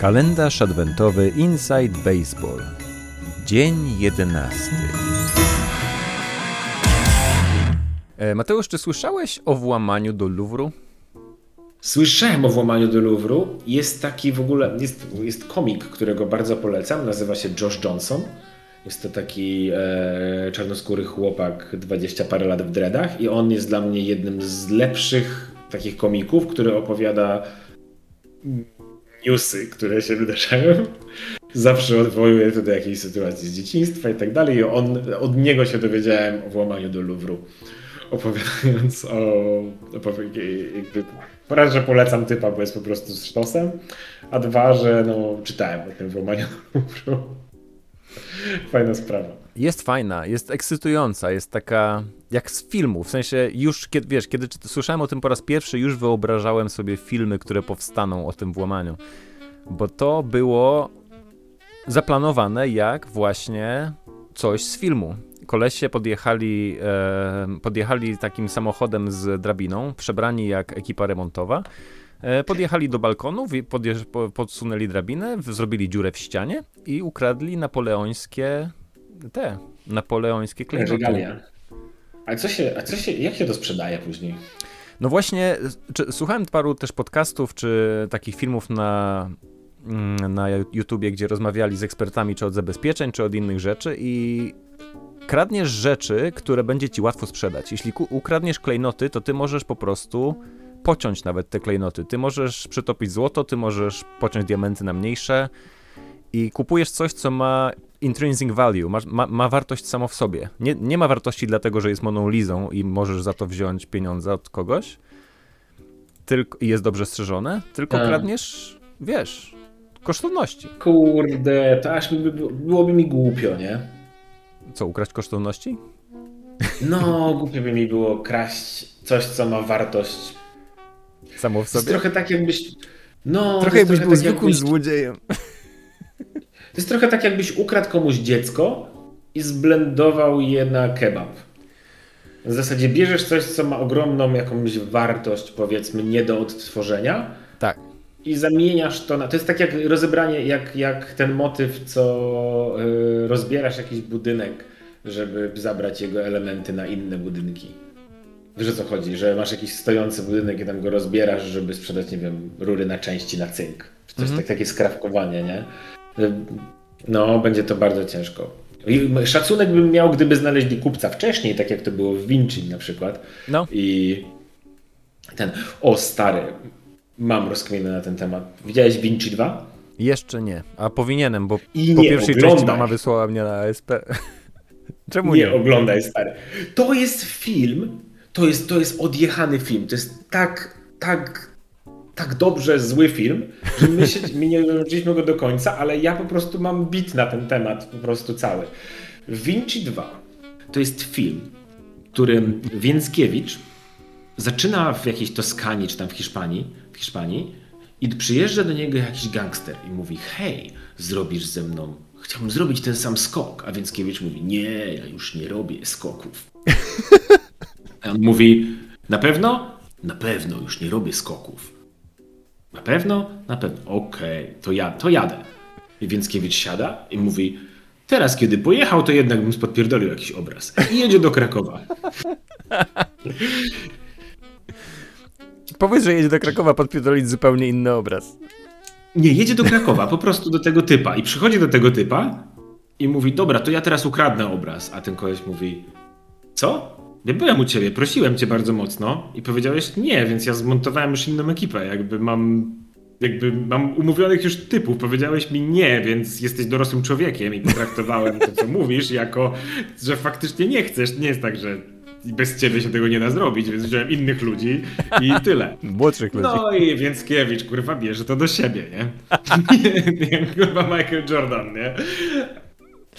Kalendarz adwentowy Inside Baseball. Dzień jedenasty. E, Mateusz, czy słyszałeś o włamaniu do Louvru? Słyszałem o włamaniu do Louvru. Jest taki w ogóle, jest, jest komik, którego bardzo polecam. Nazywa się Josh Johnson. Jest to taki e, czarnoskóry chłopak, 20 parę lat w dreadach i on jest dla mnie jednym z lepszych takich komików, który opowiada newsy, które się wydarzają. Zawsze odwołuje to do jakiejś sytuacji z dzieciństwa i tak dalej. I on, od niego się dowiedziałem o włamaniu do Louvru. Opowiadając o. Jakby, po raz, że polecam typa, bo jest po prostu z sztosem, a dwa, że no, czytałem o tym włamaniu do Louvru. Fajna sprawa. Jest fajna, jest ekscytująca, jest taka jak z filmu. W sensie już, kiedy, wiesz, kiedy słyszałem o tym po raz pierwszy, już wyobrażałem sobie filmy, które powstaną o tym włamaniu. Bo to było zaplanowane jak właśnie coś z filmu. Kolesie podjechali, e, podjechali takim samochodem z drabiną, przebrani jak ekipa remontowa. E, podjechali do balkonu, podsunęli drabinę, zrobili dziurę w ścianie i ukradli napoleońskie te napoleońskie klejnoty. Ale co się, a co się, jak się to sprzedaje później? No właśnie, czy, słuchałem paru też podcastów, czy takich filmów na, mm, na YouTubie, gdzie rozmawiali z ekspertami, czy od zabezpieczeń, czy od innych rzeczy i kradniesz rzeczy, które będzie ci łatwo sprzedać. Jeśli ukradniesz klejnoty, to ty możesz po prostu pociąć nawet te klejnoty. Ty możesz przetopić złoto, ty możesz pociąć diamenty na mniejsze i kupujesz coś, co ma intrinsic value, ma, ma, ma, wartość samo w sobie. Nie, nie ma wartości dlatego, że jest moną lizą i możesz za to wziąć pieniądze od kogoś tylko, i jest dobrze strzeżone, tylko A. Tak. kradniesz, wiesz, kosztowności. Kurde, to aż by, byłoby mi głupio, nie? Co, ukraść kosztowności? No, głupio by mi było kraść coś, co ma wartość. Samo w sobie? To jest trochę tak, jakbyś. No, trochę jakbyś był tak, zwykłym jakbyś... złodziejem. To jest trochę tak, jakbyś ukradł komuś dziecko i zblendował je na kebab. W zasadzie bierzesz coś, co ma ogromną jakąś wartość, powiedzmy, nie do odtworzenia. Tak. I zamieniasz to na. To jest tak jak rozebranie, jak, jak ten motyw, co yy, rozbierasz jakiś budynek, żeby zabrać jego elementy na inne budynki. Wiesz o co chodzi, że masz jakiś stojący budynek i tam go rozbierasz, żeby sprzedać, nie wiem, rury na części na cynk. Czy to jest mhm. tak, takie skrawkowanie, nie? No, będzie to bardzo ciężko. I szacunek bym miał, gdyby znaleźli kupca wcześniej, tak jak to było w Vinci na przykład. No. I ten, o stary, mam rozkminę na ten temat. Widziałeś Vinci 2? Jeszcze nie, a powinienem, bo I po pierwszej oglądaj. części mama wysłała mnie na ASP. Czemu nie? Nie oglądaj, stary. To jest film, to jest, to jest odjechany film. To jest tak, tak tak dobrze zły film, że my, się, my nie dokończyliśmy go do końca, ale ja po prostu mam bit na ten temat, po prostu cały. Vinci 2 to jest film, w którym Więckiewicz zaczyna w jakiejś Toskanii, czy tam w Hiszpanii, w Hiszpanii i przyjeżdża do niego jakiś gangster i mówi, hej, zrobisz ze mną, chciałbym zrobić ten sam skok, a Więckiewicz mówi, nie, ja już nie robię skoków. A on mówi, na pewno? Na pewno już nie robię skoków. Na pewno? Na pewno. Okej, okay, to, ja, to jadę. I Więckiewicz siada i mówi, teraz kiedy pojechał, to jednak bym spodpierdolił jakiś obraz. I jedzie do Krakowa. Powiedz, że jedzie do Krakowa podpierdolić zupełnie inny obraz. Nie, jedzie do Krakowa, po prostu do tego typa. I przychodzi do tego typa i mówi, dobra, to ja teraz ukradnę obraz. A ten koleś mówi, co? Ja byłem u ciebie, prosiłem cię bardzo mocno i powiedziałeś nie, więc ja zmontowałem już inną ekipę. Jakby mam, jakby mam umówionych już typów. Powiedziałeś mi nie, więc jesteś dorosłym człowiekiem i potraktowałem to, co mówisz, jako, że faktycznie nie chcesz. Nie jest tak, że bez ciebie się tego nie da zrobić, więc wziąłem innych ludzi i tyle. Młodszych ludzi. No i Więckiewicz, kurwa, bierze to do siebie, nie? nie kurwa Michael Jordan, nie?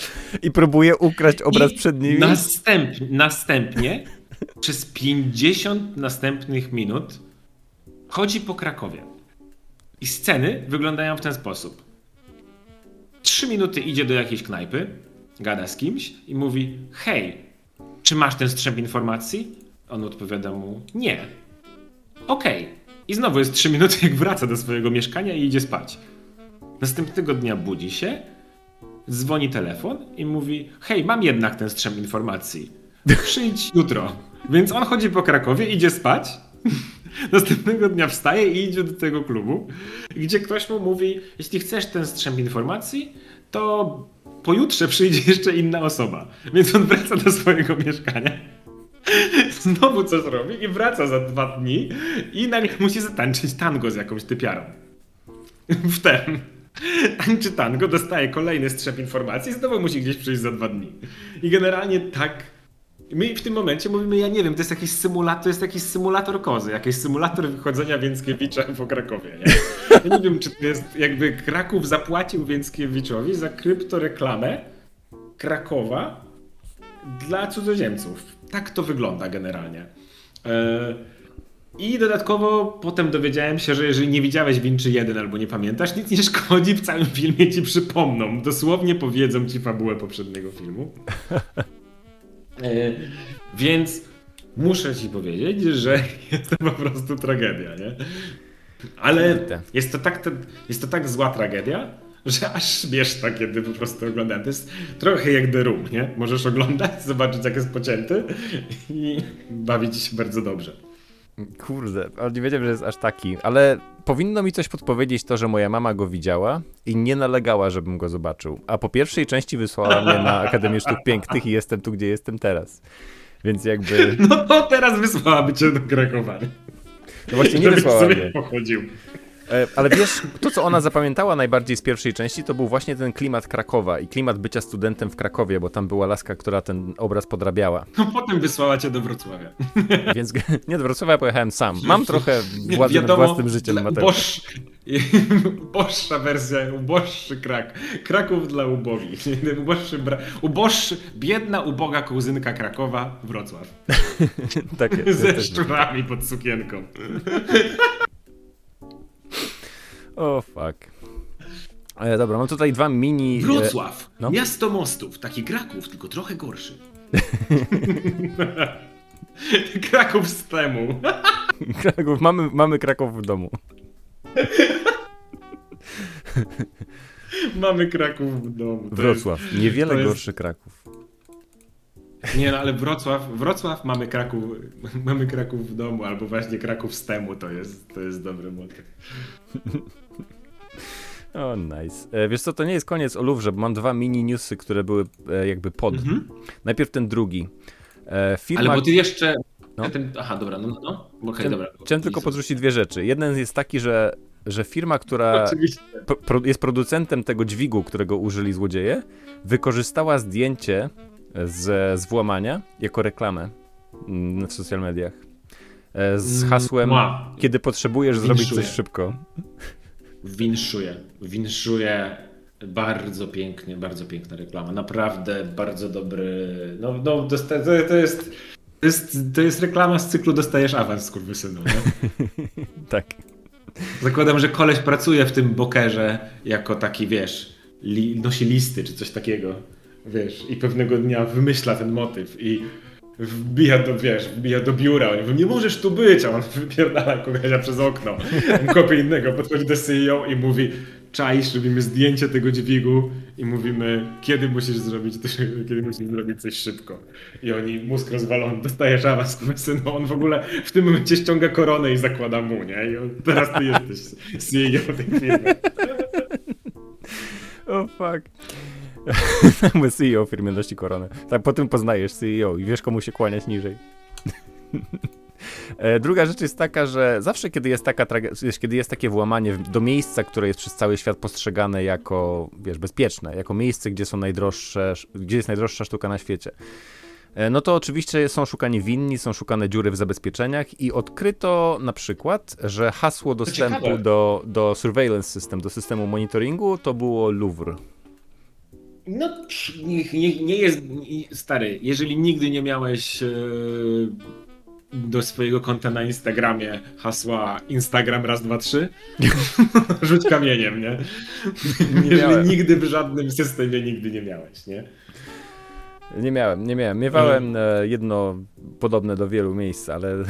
I próbuje ukraść obraz I przed nimi. Następ, następnie przez 50 następnych minut chodzi po Krakowie. I sceny wyglądają w ten sposób. Trzy minuty idzie do jakiejś knajpy, gada z kimś i mówi: Hej, czy masz ten strzęp informacji? On odpowiada mu: Nie. Okej. Okay. I znowu jest trzy minuty, jak wraca do swojego mieszkania i idzie spać. Następnego dnia budzi się, dzwoni telefon i mówi: Hej, mam jednak ten strzem informacji. Przyjdź jutro. Więc on chodzi po Krakowie, idzie spać. Następnego dnia wstaje i idzie do tego klubu, gdzie ktoś mu mówi: Jeśli chcesz ten strzem informacji, to pojutrze przyjdzie jeszcze inna osoba. Więc on wraca do swojego mieszkania. Znowu coś robi i wraca za dwa dni i nagle musi zatańczyć tango z jakąś typiarą. Wtem tańczy tango, dostaje kolejny strzep informacji znowu musi gdzieś przyjść za dwa dni. I generalnie tak My w tym momencie mówimy, ja nie wiem, to jest jakiś symulator, to jest jakiś symulator kozy, jakiś symulator wychodzenia Więckiewicza po Krakowie. Nie? Ja nie wiem, czy to jest jakby Kraków zapłacił Więckiewiczowi za kryptoreklamę Krakowa dla cudzoziemców. Tak to wygląda generalnie. E, I dodatkowo potem dowiedziałem się, że jeżeli nie widziałeś Winczy 1 albo nie pamiętasz, nic nie szkodzi, w całym filmie ci przypomną. Dosłownie powiedzą ci fabułę poprzedniego filmu. E, więc muszę ci powiedzieć, że jest to po prostu tragedia, nie? Ale jest to tak, jest to tak zła tragedia, że aż śmieszna, kiedy po prostu oglądam. To jest trochę jak The Room, nie? Możesz oglądać, zobaczyć jak jest pocięty i bawić się bardzo dobrze. Kurde, ale nie wiedziałem, że jest aż taki, ale powinno mi coś podpowiedzieć to, że moja mama go widziała i nie nalegała, żebym go zobaczył. A po pierwszej części wysłała mnie na Akademię Sztuk Pięknych i jestem tu, gdzie jestem teraz. Więc jakby... No to teraz wysłałaby cię do Krakowa. No właśnie nie wysłała mnie. Pochodził. E, ale wiesz, to co ona zapamiętała najbardziej z pierwszej części, to był właśnie ten klimat Krakowa i klimat bycia studentem w Krakowie, bo tam była laska, która ten obraz podrabiała. No potem wysłała cię do Wrocławia. Więc nie do Wrocławia pojechałem sam. Mam trochę Wiadomo, nad własnym życiem, Mateusz. uboższa wersja, uboższy Krak. Kraków dla ubogich. Uboższy, bra... uboższy, biedna, uboga kuzynka Krakowa, Wrocław. tak jest. Ze szczurami pod sukienką. O, oh, fuck. E, dobra, mam tutaj dwa mini... E, Wrocław, no? miasto mostów, taki Kraków, tylko trochę gorszy. Kraków z temu. Kraków, mamy, mamy Kraków w domu. mamy Kraków w domu. Wrocław, niewiele jest... gorszy Kraków. Nie no, ale Wrocław, Wrocław mamy Kraków, mamy Kraków w domu, albo właśnie Kraków z temu, to jest, to jest dobry motyw. O, nice. E, wiesz co, to nie jest koniec o Louvre, bo mam dwa mini newsy, które były e, jakby pod. Mhm. Najpierw ten drugi. E, firma... Ale bo ty jeszcze... No. Ten... Aha, dobra, no, no. no. Okay, chciałem, dobra. Chciałem tylko podrzucić dwie rzeczy. Jeden jest taki, że, że firma, która pro, jest producentem tego dźwigu, którego użyli złodzieje, wykorzystała zdjęcie z, z włamania jako reklamę mm, w social mediach. E, z mm, hasłem, kiedy potrzebujesz zrobić coś szybko. Winszuję. Winszuję. Bardzo pięknie, bardzo piękna reklama. Naprawdę bardzo dobry. No, no to, to jest. To jest, to jest reklama z cyklu Dostajesz awans, skurwysynu, nie? tak. Zakładam, że koleś pracuje w tym bokerze jako taki, wiesz, li, nosi listy czy coś takiego, wiesz, i pewnego dnia wymyśla ten motyw i wbija do, wiesz, wbija do biura, on mówi, nie możesz tu być, a on wypierdala kogoś przez okno. Kopie innego, podchodzi do CEO i mówi, czaisz, robimy zdjęcie tego dźwigu i mówimy, kiedy musisz zrobić, kiedy musisz zrobić coś szybko. I oni, mózg rozwalony, dostajesz awans, no on w ogóle w tym momencie ściąga koronę i zakłada mu, nie? I on, teraz ty jesteś CEO tej firmy. Oh fuck. My CEO firmy nosi koronę. Tak, po tym poznajesz CEO i wiesz, komu się kłaniać niżej. E, druga rzecz jest taka, że zawsze, kiedy jest, taka kiedy jest takie włamanie do miejsca, które jest przez cały świat postrzegane jako, wiesz, bezpieczne, jako miejsce, gdzie są najdroższe, gdzie jest najdroższa sztuka na świecie, e, no to oczywiście są szukani winni, są szukane dziury w zabezpieczeniach i odkryto na przykład, że hasło dostępu do, do surveillance system, do systemu monitoringu to było Louvre. No, nie, nie, nie jest stary. Jeżeli nigdy nie miałeś e, do swojego konta na Instagramie hasła Instagram raz, dwa, trzy, rzuć kamieniem, nie? nie Jeżeli miałem. nigdy w żadnym systemie nigdy nie miałeś, nie? Nie miałem, nie miałem. Miewałem e, jedno podobne do wielu miejsc, ale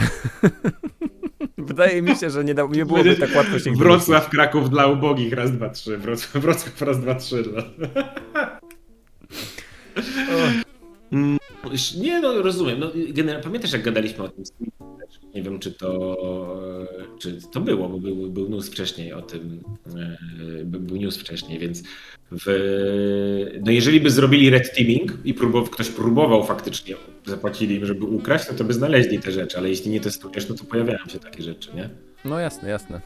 Wydaje mi się, że nie, da, nie byłoby tak łatwo się Wrocław, Kraków dla ubogich, raz, dwa, trzy. Wrocław, Wrocław raz, dwa, trzy. No. Nie, no rozumiem. No, generalnie, pamiętasz, jak gadaliśmy o tym nie wiem, czy to, czy to było, bo był, był news wcześniej o tym, e, był news wcześniej, więc w, no jeżeli by zrobili red teaming i próbował, ktoś próbował faktycznie, zapłacili im, żeby ukraść, no to by znaleźli te rzeczy, ale jeśli nie testujesz, no to pojawiają się takie rzeczy, nie? No jasne, jasne.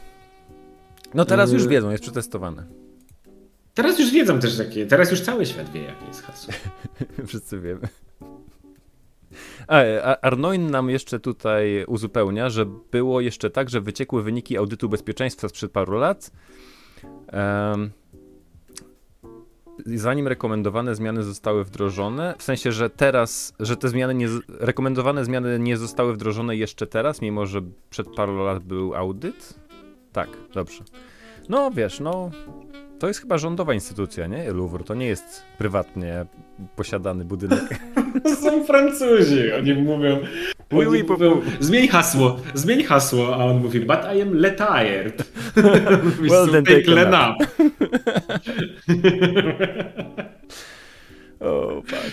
No teraz już y- wiedzą, jest przetestowane. Teraz już wiedzą też jakie, teraz już cały świat wie, jakie jest hasło. Wszyscy wiemy. A, Arnoin nam jeszcze tutaj uzupełnia, że było jeszcze tak, że wyciekły wyniki audytu bezpieczeństwa sprzed paru lat. Um, zanim rekomendowane zmiany zostały wdrożone, w sensie, że teraz, że te zmiany nie, rekomendowane zmiany nie zostały wdrożone jeszcze teraz, mimo że przed paru lat był audyt? Tak, dobrze. No wiesz, no to jest chyba rządowa instytucja, nie? Louvre, to nie jest prywatnie posiadany budynek. Są Francuzi, oni mówią, oui, oui, mówią zmień hasło, zmień hasło, a on mówi, but I am retired. well, then take, take nap. o, fuck.